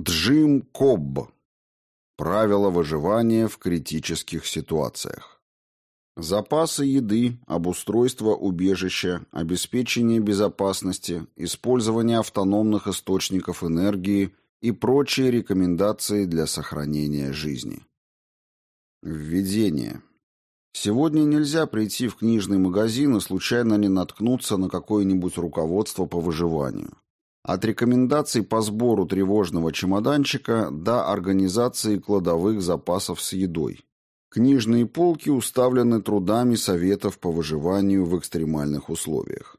Джим Кобб. Правила выживания в критических ситуациях. Запасы еды, обустройство убежища, обеспечение безопасности, использование автономных источников энергии и прочие рекомендации для сохранения жизни. Введение. Сегодня нельзя прийти в книжный магазин и случайно не наткнуться на какое-нибудь руководство по выживанию. От рекомендаций по сбору тревожного чемоданчика до организации кладовых запасов с едой. Книжные полки уставлены трудами советов по выживанию в экстремальных условиях.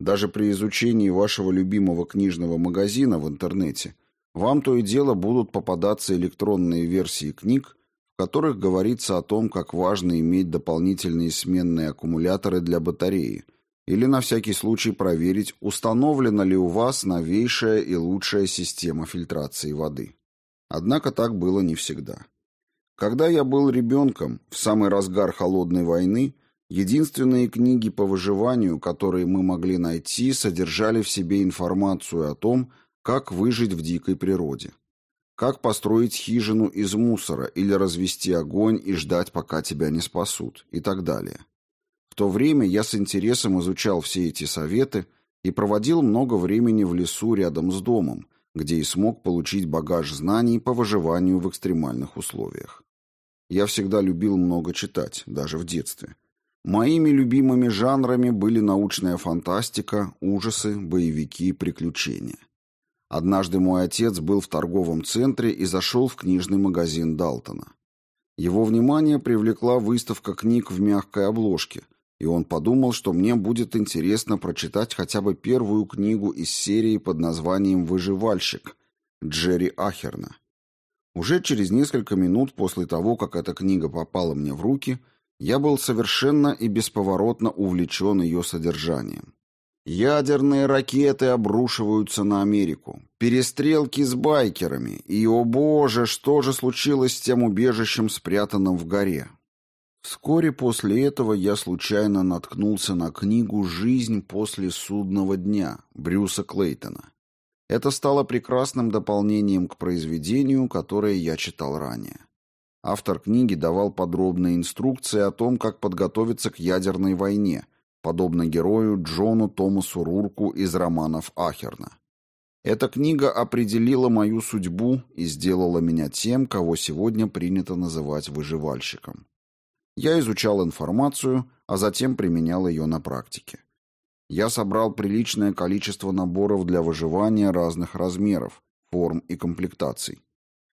Даже при изучении вашего любимого книжного магазина в интернете вам то и дело будут попадаться электронные версии книг, в которых говорится о том, как важно иметь дополнительные сменные аккумуляторы для батареи – или на всякий случай проверить, установлена ли у вас новейшая и лучшая система фильтрации воды. Однако так было не всегда. Когда я был ребенком, в самый разгар холодной войны, единственные книги по выживанию, которые мы могли найти, содержали в себе информацию о том, как выжить в дикой природе. Как построить хижину из мусора или развести огонь и ждать, пока тебя не спасут, и так далее то время я с интересом изучал все эти советы и проводил много времени в лесу рядом с домом, где и смог получить багаж знаний по выживанию в экстремальных условиях. Я всегда любил много читать, даже в детстве. Моими любимыми жанрами были научная фантастика, ужасы, боевики, приключения. Однажды мой отец был в торговом центре и зашел в книжный магазин Далтона. Его внимание привлекла выставка книг в мягкой обложке – и он подумал, что мне будет интересно прочитать хотя бы первую книгу из серии под названием «Выживальщик» Джерри Ахерна. Уже через несколько минут после того, как эта книга попала мне в руки, я был совершенно и бесповоротно увлечен ее содержанием. Ядерные ракеты обрушиваются на Америку. Перестрелки с байкерами. И, о боже, что же случилось с тем убежищем, спрятанным в горе? Вскоре после этого я случайно наткнулся на книгу «Жизнь после судного дня» Брюса Клейтона. Это стало прекрасным дополнением к произведению, которое я читал ранее. Автор книги давал подробные инструкции о том, как подготовиться к ядерной войне, подобно герою Джону Томасу Рурку из романов Ахерна. Эта книга определила мою судьбу и сделала меня тем, кого сегодня принято называть выживальщиком. Я изучал информацию, а затем применял ее на практике. Я собрал приличное количество наборов для выживания разных размеров, форм и комплектаций.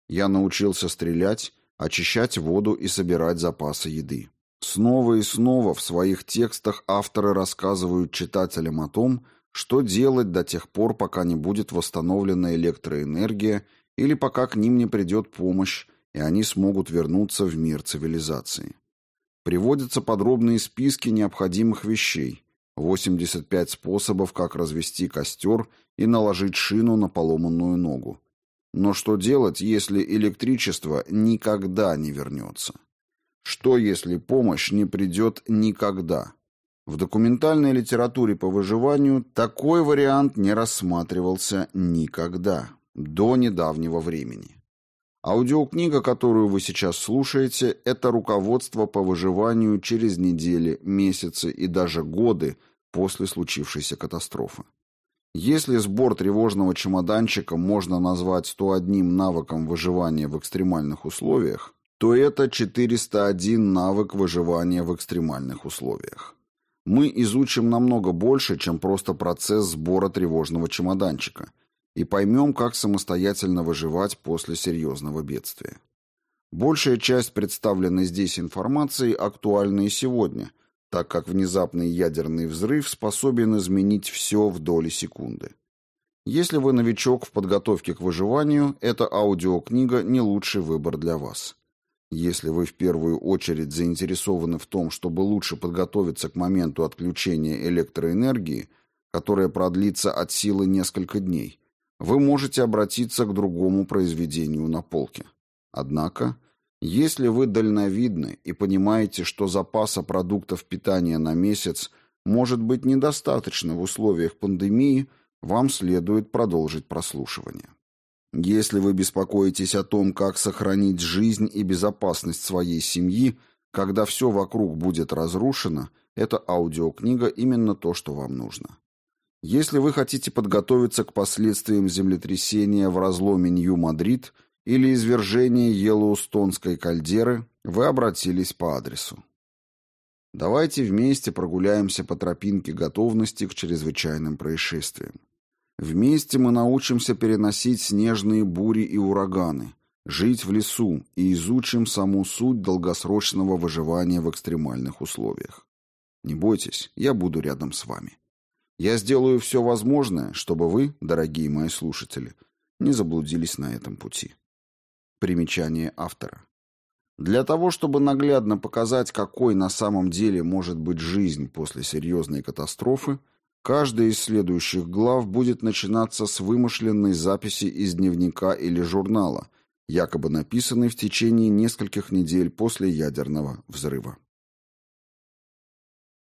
Я научился стрелять, очищать воду и собирать запасы еды. Снова и снова в своих текстах авторы рассказывают читателям о том, что делать до тех пор, пока не будет восстановлена электроэнергия или пока к ним не придет помощь, и они смогут вернуться в мир цивилизации. Приводятся подробные списки необходимых вещей, 85 способов, как развести костер и наложить шину на поломанную ногу. Но что делать, если электричество никогда не вернется? Что, если помощь не придет никогда? В документальной литературе по выживанию такой вариант не рассматривался никогда, до недавнего времени. Аудиокнига, которую вы сейчас слушаете, это руководство по выживанию через недели, месяцы и даже годы после случившейся катастрофы. Если сбор тревожного чемоданчика можно назвать 101 навыком выживания в экстремальных условиях, то это 401 навык выживания в экстремальных условиях. Мы изучим намного больше, чем просто процесс сбора тревожного чемоданчика – и поймем, как самостоятельно выживать после серьезного бедствия. Большая часть представленной здесь информации актуальна и сегодня, так как внезапный ядерный взрыв способен изменить все в доли секунды. Если вы новичок в подготовке к выживанию, эта аудиокнига не лучший выбор для вас. Если вы в первую очередь заинтересованы в том, чтобы лучше подготовиться к моменту отключения электроэнергии, которая продлится от силы несколько дней, вы можете обратиться к другому произведению на полке. Однако, если вы дальновидны и понимаете, что запаса продуктов питания на месяц может быть недостаточно в условиях пандемии, вам следует продолжить прослушивание. Если вы беспокоитесь о том, как сохранить жизнь и безопасность своей семьи, когда все вокруг будет разрушено, эта аудиокнига именно то, что вам нужно. Если вы хотите подготовиться к последствиям землетрясения в разломе Нью-Мадрид или извержения Йеллоустонской кальдеры, вы обратились по адресу. Давайте вместе прогуляемся по тропинке готовности к чрезвычайным происшествиям. Вместе мы научимся переносить снежные бури и ураганы, жить в лесу и изучим саму суть долгосрочного выживания в экстремальных условиях. Не бойтесь, я буду рядом с вами. Я сделаю все возможное, чтобы вы, дорогие мои слушатели, не заблудились на этом пути. Примечание автора. Для того, чтобы наглядно показать, какой на самом деле может быть жизнь после серьезной катастрофы, каждая из следующих глав будет начинаться с вымышленной записи из дневника или журнала, якобы написанной в течение нескольких недель после ядерного взрыва.